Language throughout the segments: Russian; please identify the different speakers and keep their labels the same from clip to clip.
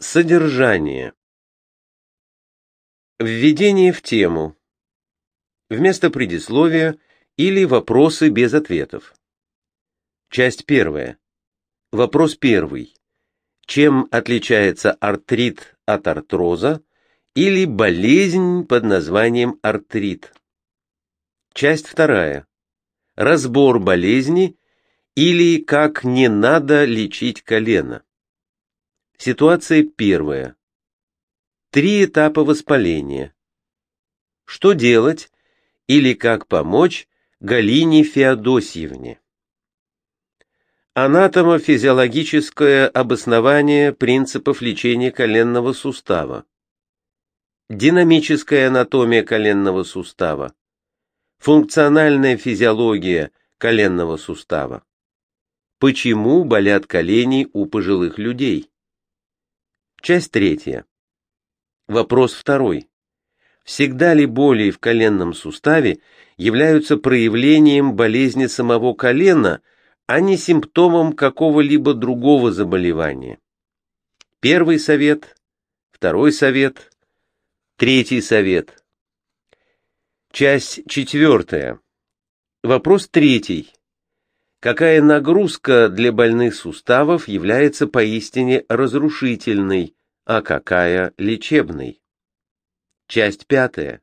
Speaker 1: Содержание. Введение в тему. Вместо предисловия или вопросы без ответов. Часть первая. Вопрос первый. Чем отличается артрит от артроза или болезнь под названием артрит? Часть вторая. Разбор болезни или как не надо лечить колено. Ситуация первая. Три этапа воспаления. Что делать или как помочь Галине Феодосьевне? Анатомо-физиологическое обоснование принципов лечения коленного сустава. Динамическая анатомия коленного сустава. Функциональная физиология коленного сустава. Почему болят колени у пожилых людей? Часть третья. Вопрос второй. Всегда ли боли в коленном суставе являются проявлением болезни самого колена, а не симптомом какого-либо другого заболевания? Первый совет, второй совет, третий совет. Часть четвертая. Вопрос третий. Какая нагрузка для больных суставов является поистине разрушительной, а какая лечебной? Часть пятая.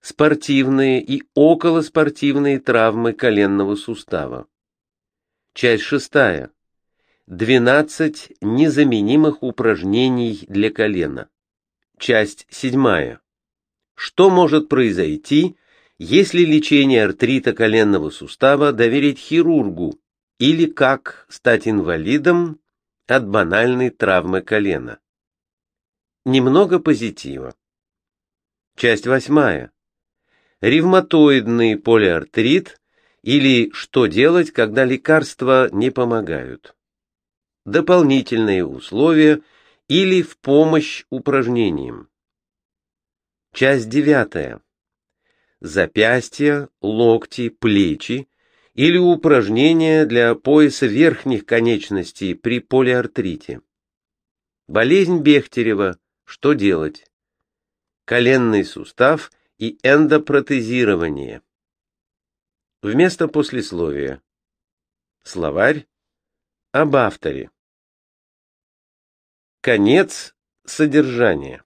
Speaker 1: Спортивные и околоспортивные травмы коленного сустава. Часть шестая. 12 незаменимых упражнений для колена. Часть седьмая. Что может произойти, если лечение артрита коленного сустава доверить хирургу или как стать инвалидом от банальной травмы колена? Немного позитива. Часть восьмая. Ревматоидный полиартрит или что делать, когда лекарства не помогают. Дополнительные условия или в помощь упражнениям. Часть девятая запястья, локти, плечи или упражнения для пояса верхних конечностей при полиартрите. Болезнь Бехтерева. Что делать? Коленный сустав и эндопротезирование. Вместо послесловия. Словарь об авторе. Конец содержания.